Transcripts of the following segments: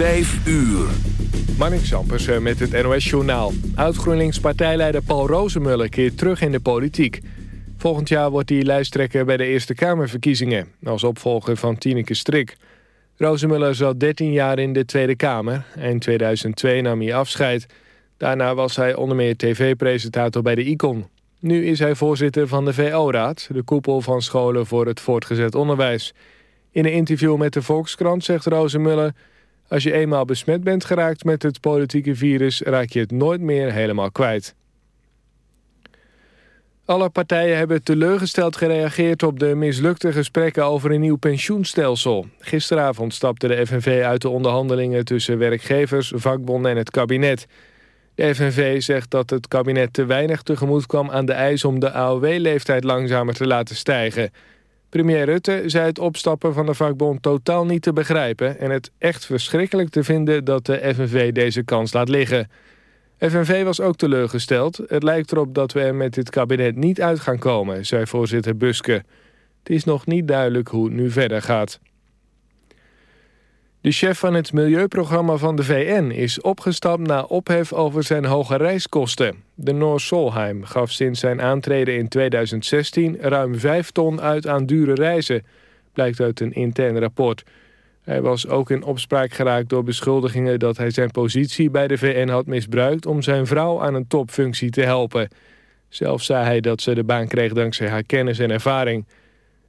5 uur. Marnik Sampers eh, met het NOS-journaal. Oud-GroenLinks-partijleider Paul Rozemuller keert terug in de politiek. Volgend jaar wordt hij lijsttrekker bij de Eerste Kamerverkiezingen... als opvolger van Tineke Strik. Rozemuller zat 13 jaar in de Tweede Kamer. Eind 2002 nam hij afscheid. Daarna was hij onder meer tv-presentator bij de ICON. Nu is hij voorzitter van de VO-raad... de koepel van scholen voor het voortgezet onderwijs. In een interview met de Volkskrant zegt Rozemuller... Als je eenmaal besmet bent geraakt met het politieke virus... raak je het nooit meer helemaal kwijt. Alle partijen hebben teleurgesteld gereageerd op de mislukte gesprekken over een nieuw pensioenstelsel. Gisteravond stapte de FNV uit de onderhandelingen tussen werkgevers, vakbonden en het kabinet. De FNV zegt dat het kabinet te weinig tegemoet kwam aan de eis om de AOW-leeftijd langzamer te laten stijgen. Premier Rutte zei het opstappen van de vakbond totaal niet te begrijpen... en het echt verschrikkelijk te vinden dat de FNV deze kans laat liggen. FNV was ook teleurgesteld. Het lijkt erop dat we er met dit kabinet niet uit gaan komen, zei voorzitter Buske. Het is nog niet duidelijk hoe het nu verder gaat. De chef van het milieuprogramma van de VN is opgestapt na ophef over zijn hoge reiskosten. De Noor Solheim gaf sinds zijn aantreden in 2016 ruim 5 ton uit aan dure reizen, blijkt uit een intern rapport. Hij was ook in opspraak geraakt door beschuldigingen dat hij zijn positie bij de VN had misbruikt om zijn vrouw aan een topfunctie te helpen. Zelf zei hij dat ze de baan kreeg dankzij haar kennis en ervaring.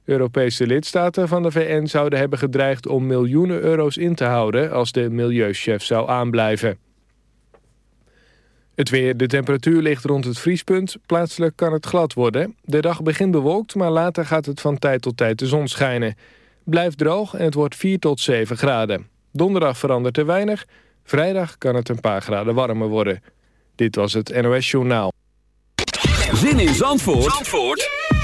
Europese lidstaten van de VN zouden hebben gedreigd om miljoenen euro's in te houden als de milieuchef zou aanblijven. Het weer, de temperatuur ligt rond het vriespunt. Plaatselijk kan het glad worden. De dag begint bewolkt, maar later gaat het van tijd tot tijd de zon schijnen. Blijft droog en het wordt 4 tot 7 graden. Donderdag verandert er weinig. Vrijdag kan het een paar graden warmer worden. Dit was het NOS Journaal. Zin in Zandvoort, Zandvoort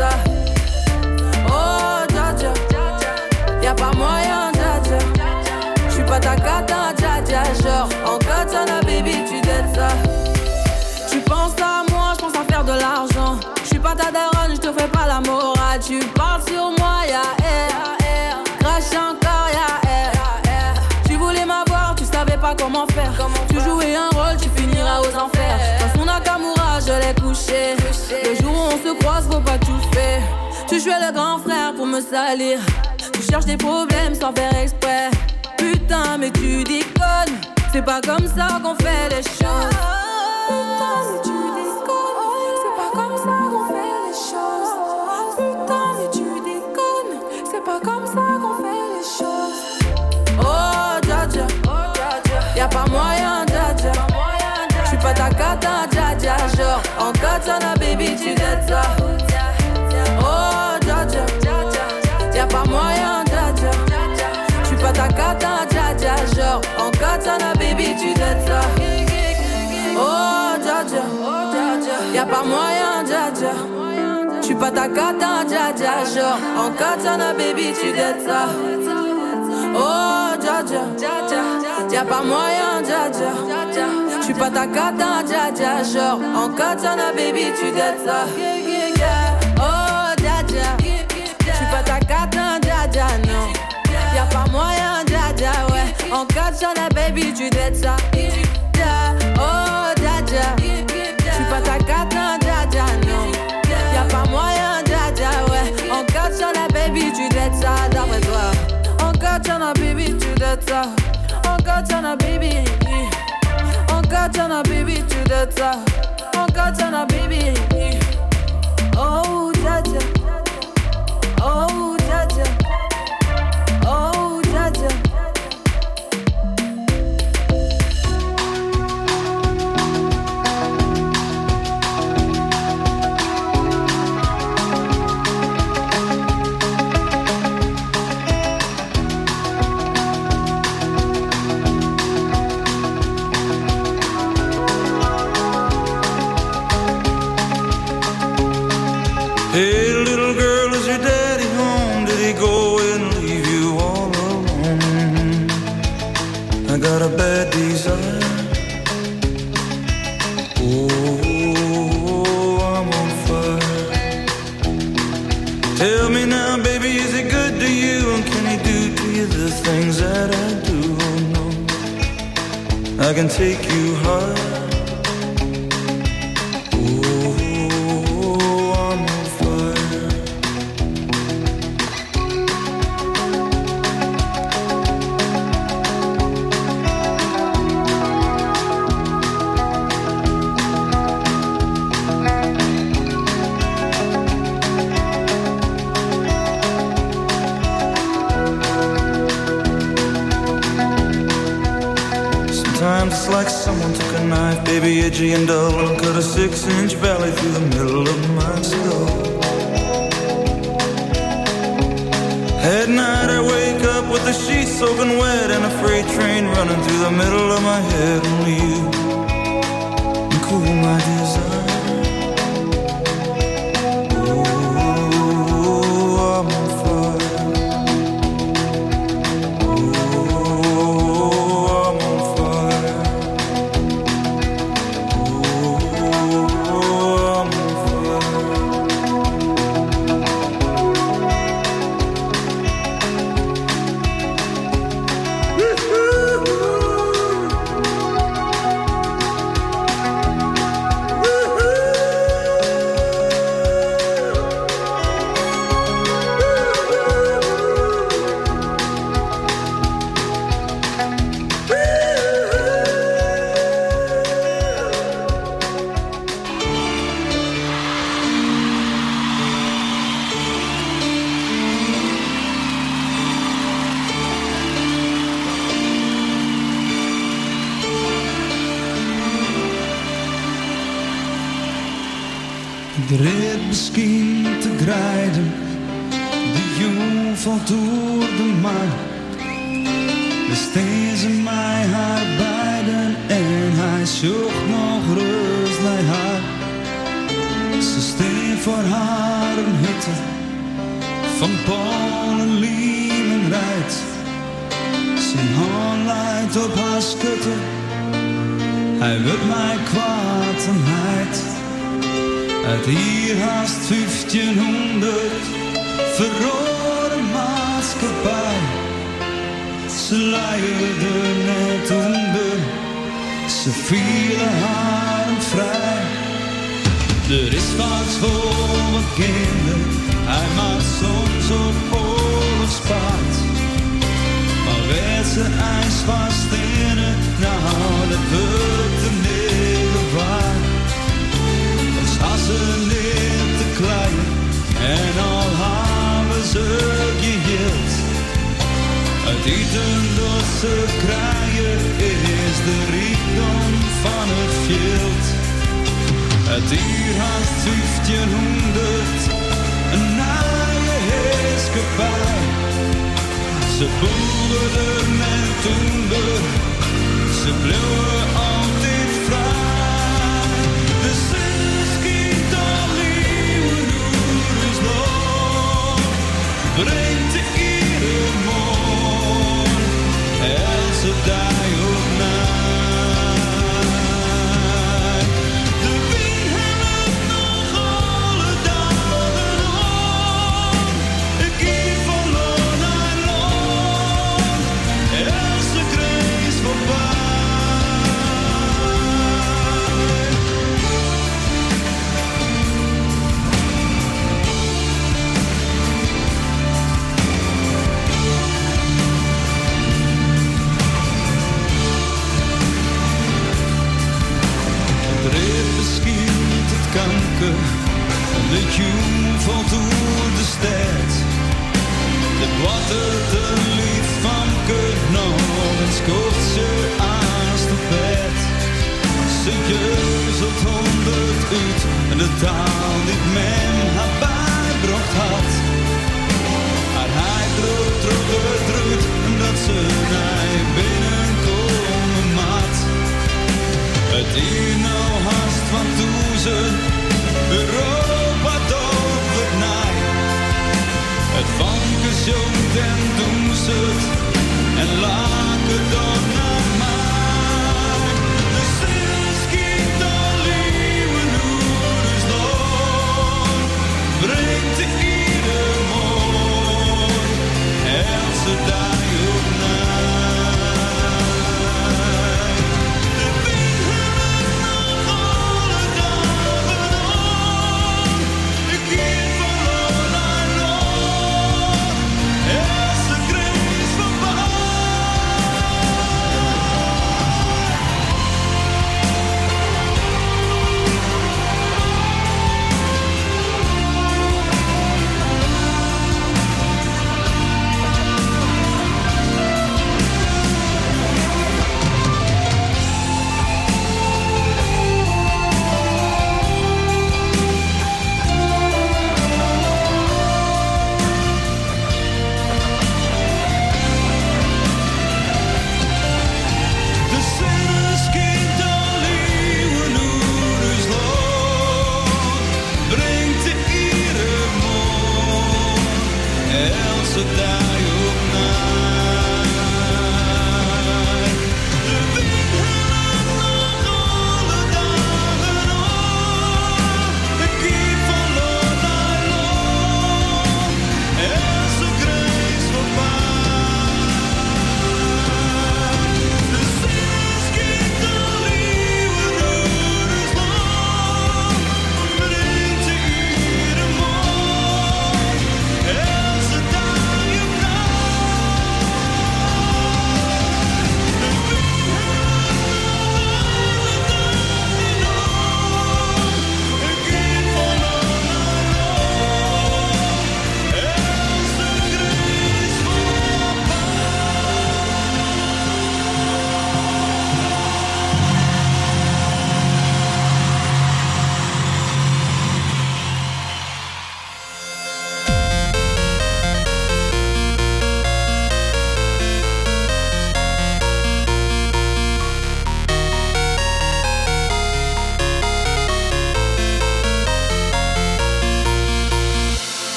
Ça. Oh, dja dja. Y'a pas moyen, dja dja. J'suis pas ta cata, dja dja. Genre, en katana, baby, tu t'aides ça. Tu penses à moi, j'pense à faire de l'argent. J'suis pas ta daronne, j'te fais pas la morale. Tu parles sur moi, y'a air. Crache encore, y'a air. Tu voulais m'avoir, tu savais pas comment faire. Tu jouais un rôle, tu finiras aux enfers. Dans son Nakamura, je l'ai couché. Le jour où on se croise, faut pas faire. Tu jouais le grand frère pour me salir. Tu cherches des problèmes sans faire exprès. Putain, mais tu déconnes. C'est pas comme ça qu'on fait les choses. Putain, mais tu déconnes. C'est pas comme ça qu'on fait les choses. Putain, mais tu déconnes. C'est pas comme ça qu'on fait les choses. Oh, dja dja. Y'a pas moyen, dja dja. J'suis pas ta cata, dja dja. Genre, en katana, baby, tu dettes ça. Cata, dja dja. Genre, en katana, baby, tu ça. Oh, dja dja. Y'a pas moyen, dja. J'suis pas ta cata, dja dja. Genre, en katana, baby, tu dettes ça. Oh, dja dja. Y'a pas moyen, dja dja. J'suis pas ta cata, dja dja. Genre, en katana, baby, tu dettes ça. En katana, baby, tu dettes ça. Dja, Oh, dja dja. J'suis pas ta cata, dja dja, non. Y'a pas moyen, dja dja, ouais. En katana, baby, tu dettes ça, d'après toi. En katana, baby, tu dettes ça. En katana, baby. En katana, baby, tu dettes ça. En katana, baby. Oh, Jaja. Oh, Jaja. Oh, Eten losse kraaien is de rijkdom van het veld. Het dier haast 1500, een naaie heerskepaar. Ze boeren met toender, ze bleven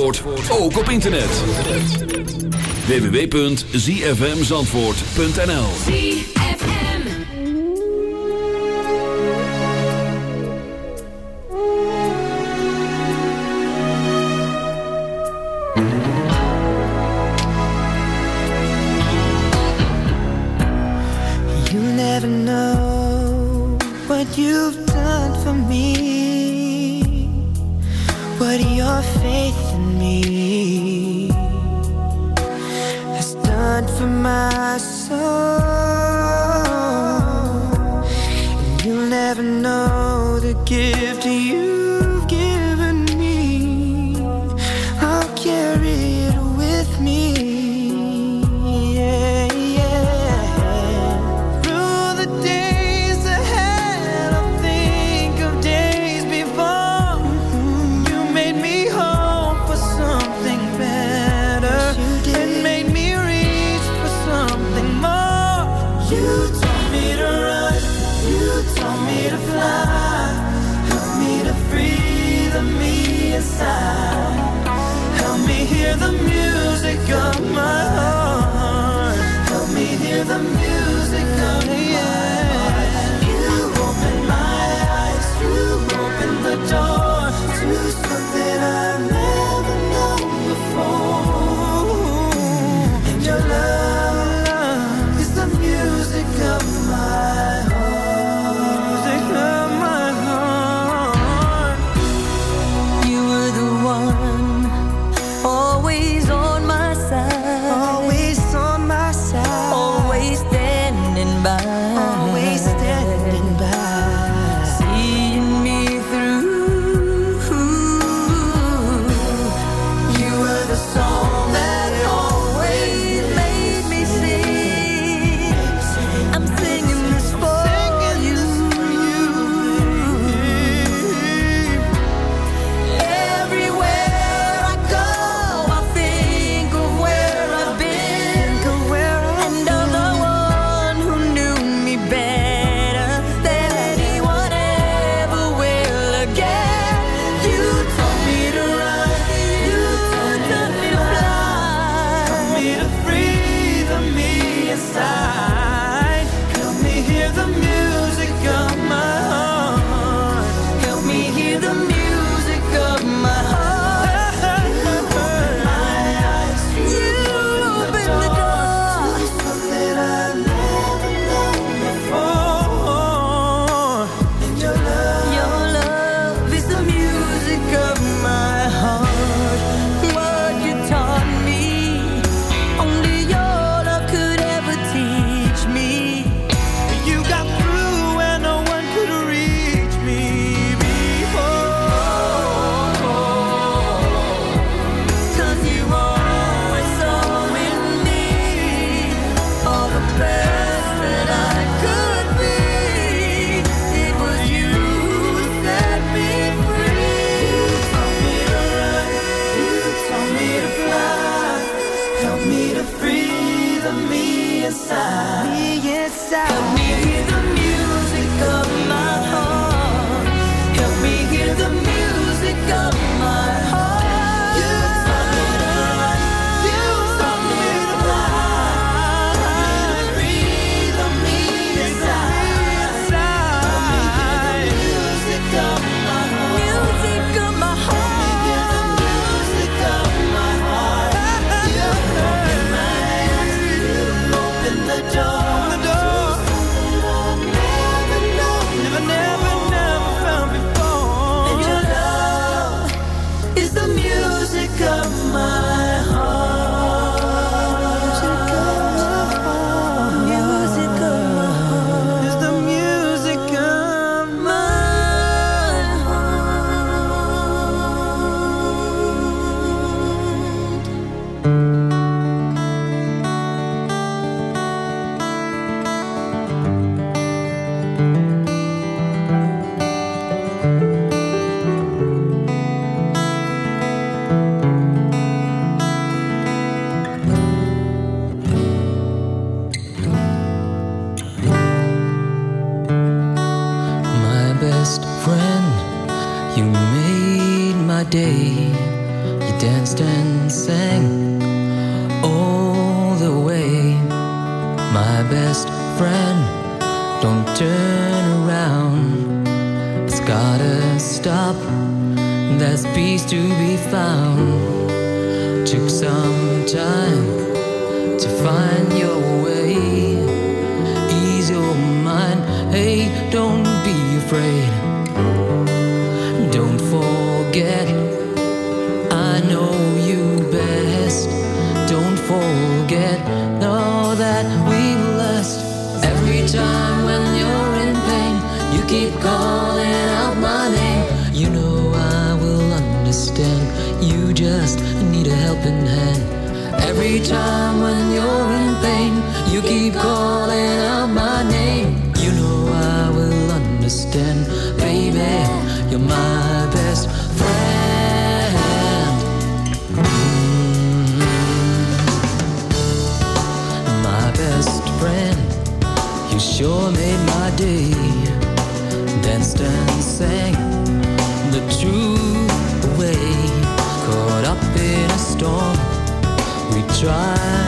Zandvoort ook op internet. www.zfmzandvoort.nl You never know what you've done for me What your faith for baby. You're my best friend. Mm-hmm. My best friend, you sure made my day. And the away. Caught up in a storm, we tried.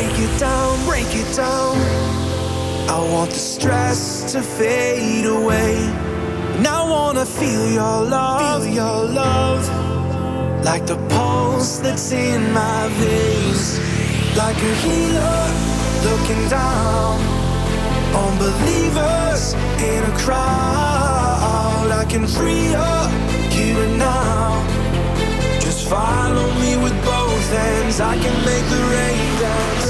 Break it down, break it down. I want the stress to fade away. And I wanna feel your love, feel your love. Like the pulse that's in my veins. Like a healer looking down on believers in a crowd. I can free up here and now. Just follow me with both hands. I can make the rain dance.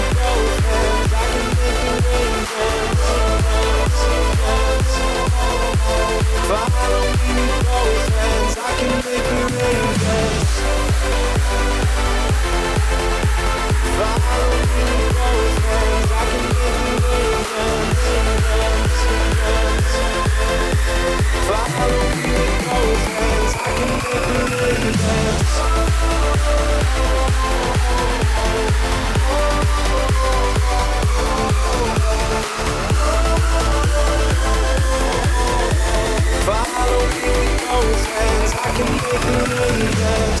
Follow me with both hands. I can make rain dance.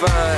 hard